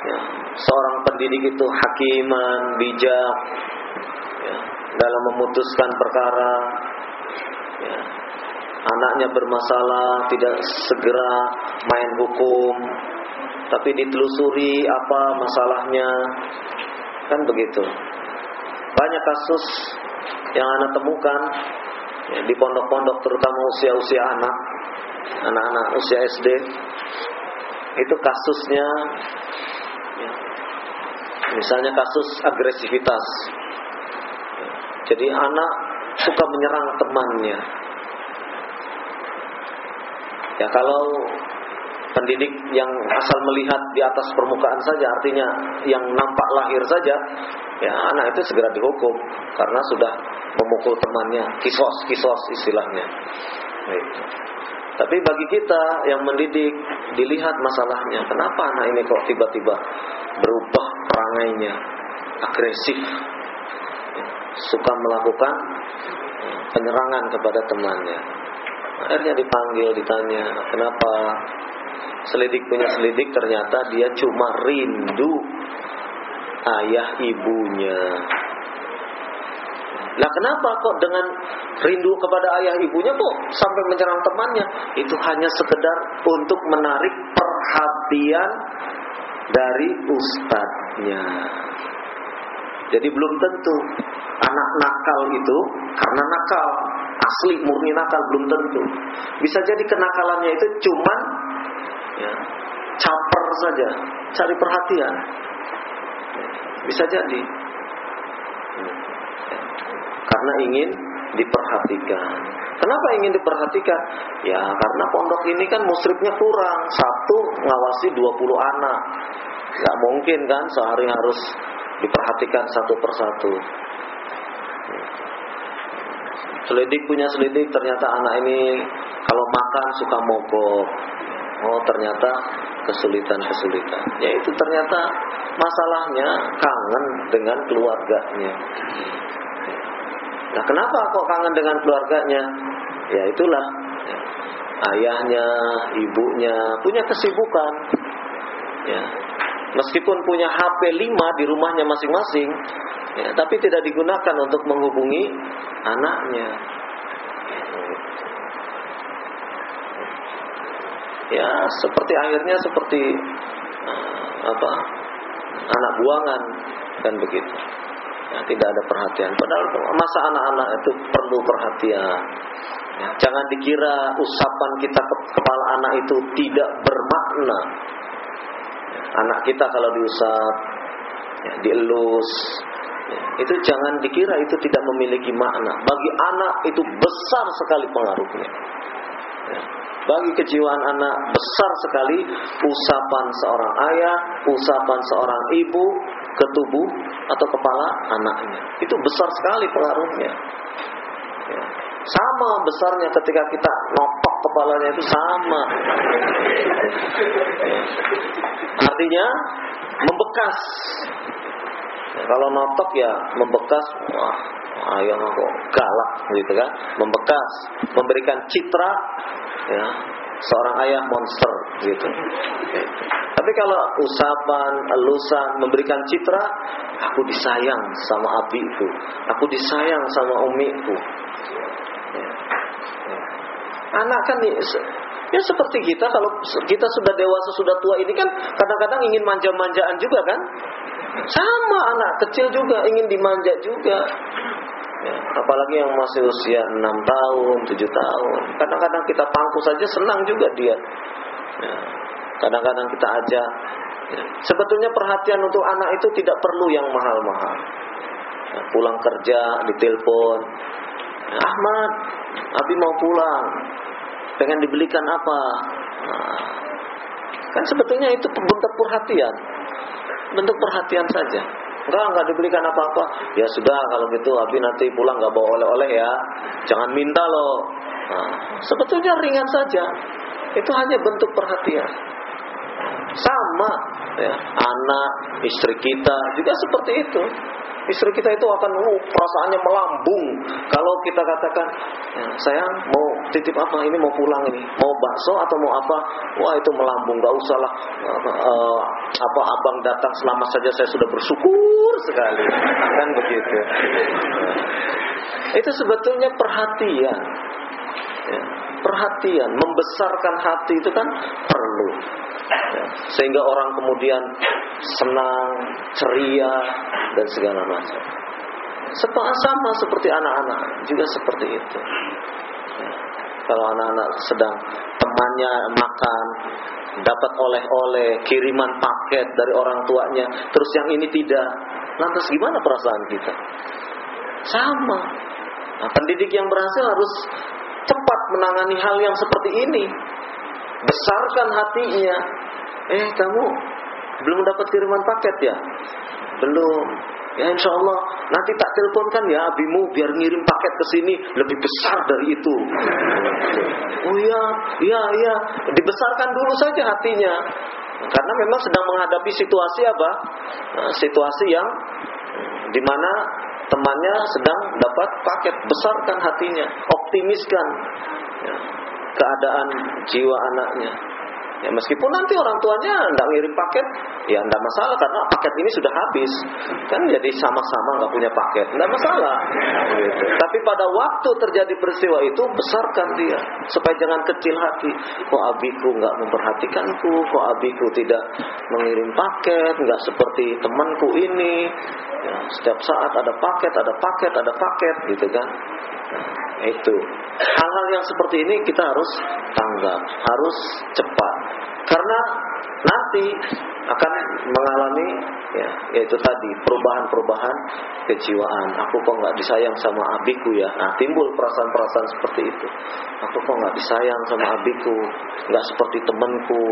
ya, seorang pendidik itu hakiman, bijak ya, dalam memutuskan perkara. Ya, anaknya bermasalah tidak segera main hukum tapi ditelusuri apa masalahnya kan begitu banyak kasus yang anak temukan ya, di pondok-pondok terutama usia-usia anak anak-anak usia SD itu kasusnya ya, misalnya kasus agresivitas. Jadi anak suka menyerang temannya. Ya kalau pendidik yang asal melihat di atas permukaan saja artinya yang nampak lahir saja ya anak itu segera dihukum karena sudah memukul temannya kisos kisos istilahnya Baik. tapi bagi kita yang mendidik dilihat masalahnya kenapa anak ini kok tiba-tiba berubah perangainya agresif suka melakukan penyerangan kepada temannya Akhirnya dipanggil, ditanya, kenapa selidik punya selidik ternyata dia cuma rindu ayah ibunya. Lah kenapa kok dengan rindu kepada ayah ibunya kok sampai menyerang temannya? Itu hanya sekedar untuk menarik perhatian dari ustadznya. Jadi belum tentu anak nakal itu karena nakal asli murni nakal belum tentu. Bisa jadi kenakalannya itu cuman ya, caper saja, cari perhatian. Bisa jadi. Karena ingin diperhatikan. Kenapa ingin diperhatikan? Ya karena pondok ini kan musrifnya kurang. Satu ngawasi 20 anak. nggak mungkin kan sehari harus diperhatikan satu persatu. Selidik punya selidik ternyata anak ini kalau makan suka mogok. Oh ternyata kesulitan-kesulitan. Ya itu ternyata masalahnya kangen dengan keluarganya. Nah kenapa kok kangen dengan keluarganya? Ya itulah ayahnya, ibunya punya kesibukan. Ya. Meskipun punya HP 5 di rumahnya masing-masing, ya, tapi tidak digunakan untuk menghubungi anaknya. Ya, seperti akhirnya seperti uh, apa? anak buangan kan begitu. Ya, tidak ada perhatian. Padahal masa anak-anak itu perlu perhatian. Ya, jangan dikira usapan kita ke kepala anak itu tidak bermakna. Ya, anak kita kalau diusap, ya, dielus, ya, itu jangan dikira itu tidak memiliki makna. Bagi anak itu besar sekali pengaruhnya. Bagi kejiwaan anak besar sekali usapan seorang ayah, usapan seorang ibu ke tubuh atau kepala anaknya. Itu besar sekali pengaruhnya. Ya. Sama besarnya ketika kita notok kepalanya itu sama. Ya. Artinya membekas. Ya, kalau notok ya membekas, wah ayam kok galak gitu kan, membekas, memberikan citra ya seorang ayah monster gitu. Tapi kalau usapan, elusan memberikan citra, aku disayang sama abiku, aku disayang sama umiku. Ya. Anak kan ya seperti kita kalau kita sudah dewasa sudah tua ini kan kadang-kadang ingin manja-manjaan juga kan? Sama anak kecil juga ingin dimanja juga. Apalagi yang masih usia 6 tahun, 7 tahun. Kadang-kadang kita pangku saja senang juga dia. Ya, kadang-kadang kita ajak. Ya, sebetulnya perhatian untuk anak itu tidak perlu yang mahal-mahal. Ya, pulang kerja, ditelepon. Ahmad, Abi mau pulang. Pengen dibelikan apa? Nah, kan sebetulnya itu bentuk perhatian. Bentuk perhatian saja. Enggak, enggak dibelikan apa-apa. Ya sudah, kalau gitu Abi nanti pulang enggak bawa oleh-oleh ya. Jangan minta loh. Nah, sebetulnya ringan saja. Itu hanya bentuk perhatian. Sama ya, anak, istri kita juga seperti itu istri kita itu akan uh, perasaannya melambung. Kalau kita katakan ya, sayang mau titip apa? Ini mau pulang ini. Mau bakso atau mau apa? Wah itu melambung. Gak usah lah uh, apa abang datang selamat saja saya sudah bersyukur sekali. Kan begitu. Itu sebetulnya perhatian. Ya, perhatian. Membesarkan hati itu kan perlu sehingga orang kemudian senang, ceria dan segala macam. Sama seperti anak-anak juga seperti itu. Ya, kalau anak-anak sedang temannya makan, dapat oleh-oleh, kiriman paket dari orang tuanya, terus yang ini tidak, lantas gimana perasaan kita? Sama. Nah, pendidik yang berhasil harus cepat menangani hal yang seperti ini. Besarkan hatinya. Eh, kamu belum dapat kiriman paket ya? Belum. Ya insya Allah nanti tak teleponkan ya abimu biar ngirim paket ke sini lebih besar dari itu. Oh iya, iya, iya. Dibesarkan dulu saja hatinya. Karena memang sedang menghadapi situasi apa? Nah, situasi yang di mana temannya sedang dapat paket. Besarkan hatinya, optimiskan ya, keadaan jiwa anaknya. Ya meskipun nanti orang tuanya tidak ngirim paket, ya tidak masalah karena paket ini sudah habis. Kan jadi sama-sama nggak punya paket, tidak masalah. Gitu. Tapi pada waktu terjadi peristiwa itu besarkan dia supaya jangan kecil hati. Kok abiku nggak memperhatikanku, kok abiku tidak mengirim paket, nggak seperti temanku ini. Ya, setiap saat ada paket, ada paket, ada paket, gitu kan. Itu hal-hal yang seperti ini kita harus tanggap, harus cepat. Karena nanti akan mengalami ya yaitu tadi perubahan-perubahan kejiwaan. Aku kok nggak disayang sama abiku ya. Nah, timbul perasaan-perasaan seperti itu. Aku kok nggak disayang sama abiku, nggak seperti temanku,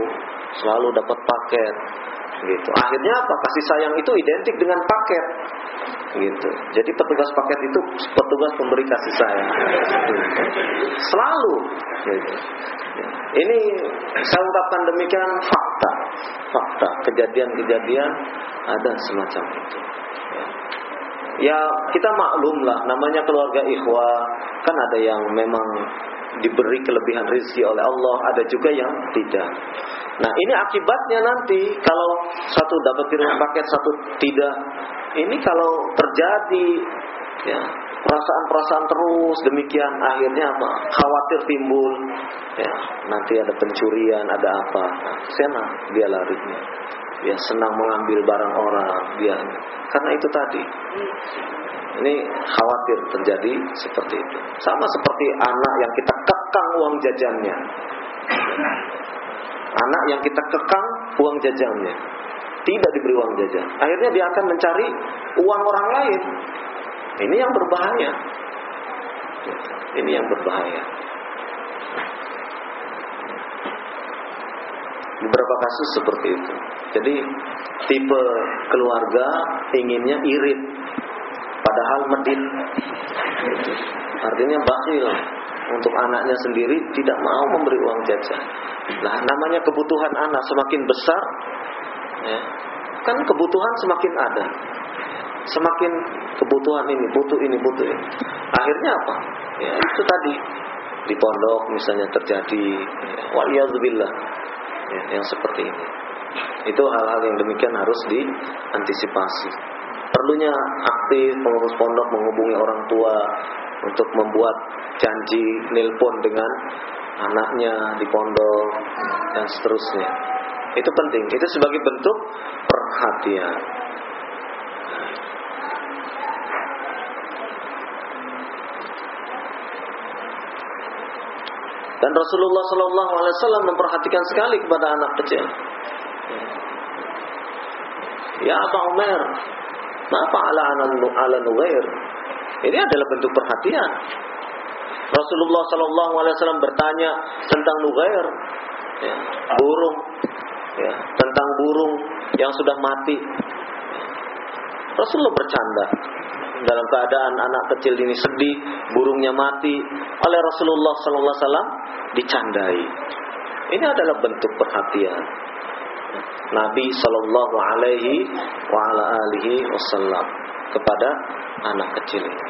selalu dapat paket gitu. Akhirnya apa? Kasih sayang itu identik dengan paket gitu. Jadi petugas paket itu petugas pemberi kasih sayang. Selalu gitu. Ini saya ungkapkan demikian fakta. Fakta kejadian-kejadian ada semacam itu. Ya kita maklum lah namanya keluarga ikhwah kan ada yang memang diberi kelebihan rezeki oleh Allah, ada juga yang tidak. Nah ini akibatnya nanti kalau satu dapat kiriman paket, satu tidak. Ini kalau terjadi ya perasaan-perasaan terus demikian akhirnya apa? Khawatir timbul. Ya, nanti ada pencurian, ada apa? Nah, senang dia larinya. Dia senang mengambil barang orang, dia karena itu tadi. Ini khawatir terjadi seperti itu. Sama seperti anak yang kita kekang uang jajannya. Anak yang kita kekang uang jajannya. Tidak diberi uang jajan. Akhirnya dia akan mencari uang orang lain. Ini yang berbahaya. Ini yang berbahaya. Beberapa kasus seperti itu. Jadi tipe keluarga inginnya irit padahal medit. Artinya bakhil untuk anaknya sendiri tidak mau memberi uang jajan. Nah, namanya kebutuhan anak semakin besar, ya, kan kebutuhan semakin ada. Semakin kebutuhan ini, butuh ini, butuh ini. Akhirnya apa? Ya, itu tadi di pondok misalnya terjadi ya, ya, yang seperti ini. Itu hal-hal yang demikian harus diantisipasi. Perlunya aktif pengurus pondok menghubungi orang tua untuk membuat janji nelpon dengan anaknya di pondok dan seterusnya. Itu penting. Itu sebagai bentuk perhatian. Dan Rasulullah Wasallam memperhatikan sekali kepada anak kecil. Ya Abu Umar, apa ala ala nugair? Ini adalah bentuk perhatian. Rasulullah Wasallam bertanya tentang nugair, ya, burung, ya, tentang burung yang sudah mati. Rasulullah bercanda dalam keadaan anak kecil ini sedih, burungnya mati oleh Rasulullah Sallallahu Alaihi Wasallam dicandai. Ini adalah bentuk perhatian. Nabi Sallallahu Alaihi Wasallam kepada anak kecil ini.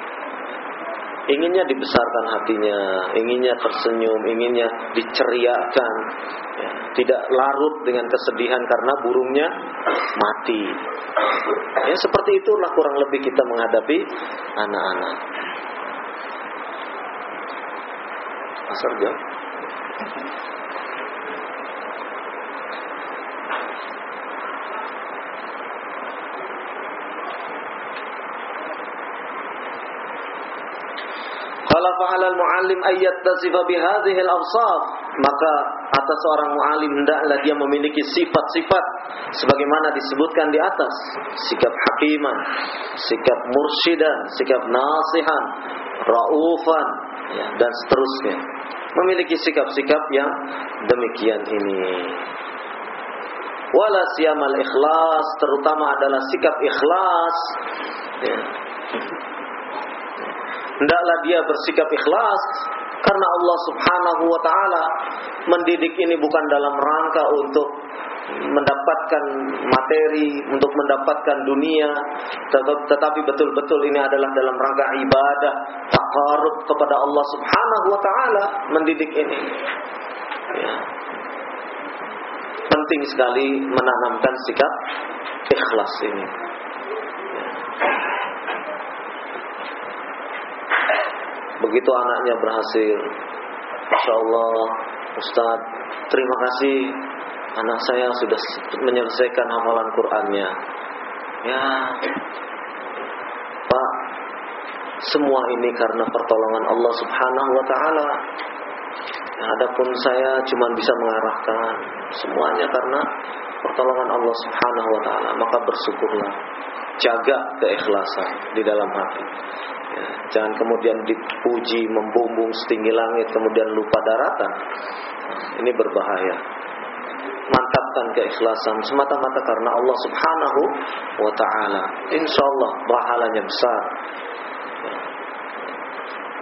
Inginnya dibesarkan hatinya, inginnya tersenyum, inginnya diceriakan, ya, tidak larut dengan kesedihan karena burungnya mati. Ya seperti itulah kurang lebih kita menghadapi anak-anak. Asal jauh. Qala fa'ala al-muallim ayyat tasifa bihadhihi al-awsaf. Maka atas seorang muallim hendaklah dia memiliki sifat-sifat sebagaimana disebutkan di atas. Sikap hakiman, sikap mursyidan, sikap nasihan, raufan ya, dan seterusnya. Memiliki sikap-sikap yang demikian ini. Wala siyamal ikhlas, terutama adalah sikap ikhlas. Ya hendaklah dia bersikap ikhlas karena Allah Subhanahu wa taala mendidik ini bukan dalam rangka untuk mendapatkan materi, untuk mendapatkan dunia, tetapi betul-betul ini adalah dalam rangka ibadah, takarub kepada Allah Subhanahu wa taala mendidik ini. Ya. Penting sekali menanamkan sikap ikhlas ini. Begitu anaknya berhasil, Masya Allah, Ustaz, terima kasih anak saya sudah menyelesaikan hafalan Qur'annya. Ya, Pak, semua ini karena pertolongan Allah Subhanahu wa taala. Ya, adapun saya cuma bisa mengarahkan semuanya karena pertolongan Allah Subhanahu wa taala, maka bersyukurlah. Jaga keikhlasan di dalam hati. Ya, jangan kemudian dipuji membumbung setinggi langit kemudian lupa daratan. Ini berbahaya. Mantapkan keikhlasan semata-mata karena Allah Subhanahu wa taala. Insyaallah pahalanya besar. Ya.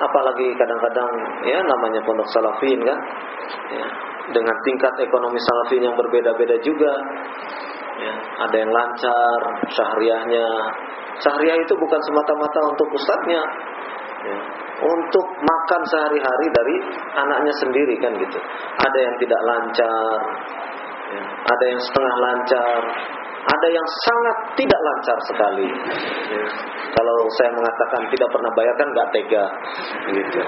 Apalagi kadang-kadang ya namanya pondok salafin kan. Ya, dengan tingkat ekonomi salafin yang berbeda-beda juga. Ya, ada yang lancar syahriahnya. Syahriah itu bukan semata-mata untuk ustadznya. Ya, untuk makan sehari-hari dari anaknya sendiri kan gitu. Ada yang tidak lancar, ya, ada yang setengah lancar, ada yang sangat tidak lancar sekali. Ya, kalau saya mengatakan tidak pernah bayar kan nggak tega, gitu.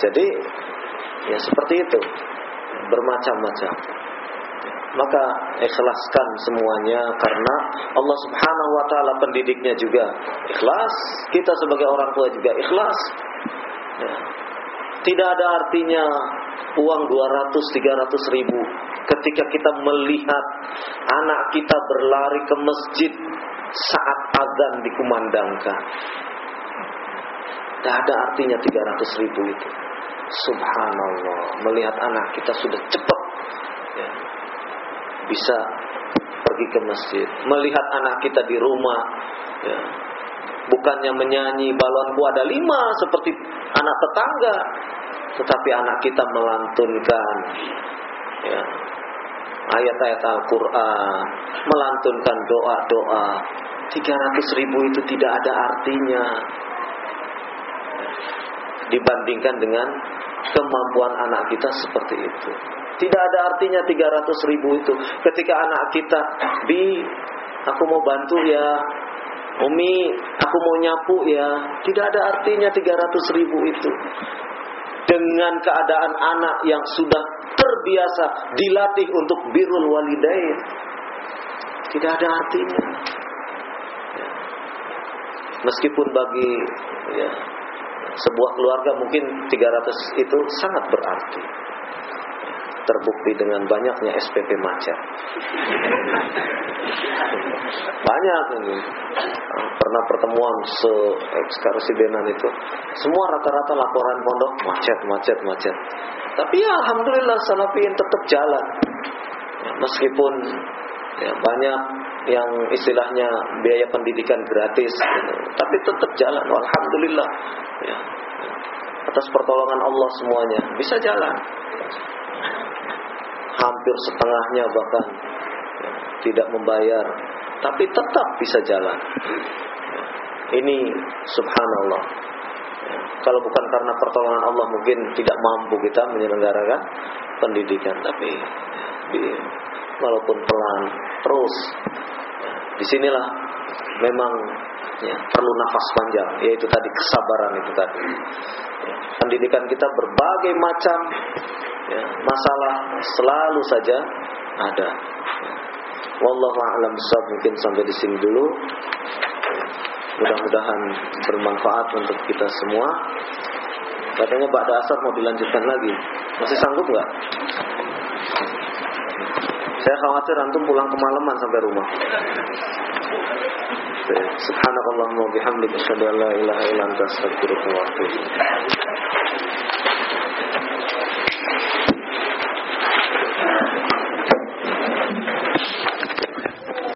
Jadi ya seperti itu, bermacam-macam maka ikhlaskan semuanya karena Allah Subhanahu wa taala pendidiknya juga ikhlas, kita sebagai orang tua juga ikhlas. Ya. Tidak ada artinya uang 200 300 ribu ketika kita melihat anak kita berlari ke masjid saat azan dikumandangkan. Tidak ada artinya 300 ribu itu. Subhanallah, melihat anak kita sudah cepat bisa pergi ke masjid, melihat anak kita di rumah, ya. bukannya menyanyi balonku ada lima seperti anak tetangga, tetapi anak kita melantunkan ya, ayat-ayat Al-Quran, melantunkan doa-doa. 300 ribu itu tidak ada artinya dibandingkan dengan kemampuan anak kita seperti itu. Tidak ada artinya 300 ribu itu. Ketika anak kita, Bi, aku mau bantu ya. Umi, aku mau nyapu ya. Tidak ada artinya 300 ribu itu. Dengan keadaan anak yang sudah terbiasa dilatih untuk birul walidain. Tidak ada artinya. Ya. Meskipun bagi ya, sebuah keluarga mungkin 300 itu sangat berarti terbukti dengan banyaknya SPP macet. Banyak ini. Pernah pertemuan se ekskarsidenan itu. Semua rata-rata laporan pondok macet, macet, macet. Tapi ya alhamdulillah salafin tetap jalan. Meskipun ya, banyak yang istilahnya biaya pendidikan gratis, gitu. tapi tetap jalan. Alhamdulillah. Ya, atas pertolongan Allah semuanya bisa jalan hampir setengahnya bahkan ya, tidak membayar, tapi tetap bisa jalan. Ya, ini subhanallah. Ya, kalau bukan karena pertolongan Allah mungkin tidak mampu kita menyelenggarakan pendidikan, tapi di, walaupun pelan terus. Ya, di sinilah memang ya, perlu nafas panjang, yaitu tadi kesabaran itu tadi. Ya, pendidikan kita berbagai macam ya, masalah selalu saja ada. Wallahu a'lam bishawab mungkin sampai di sini dulu. Mudah-mudahan bermanfaat untuk kita semua. Katanya Pak Asar mau dilanjutkan lagi. Masih sanggup nggak? Saya khawatir antum pulang kemalaman sampai rumah. Subhanakallahumma bihamdika asyhadu an la ilaha illa anta astaghfiruka wa atubu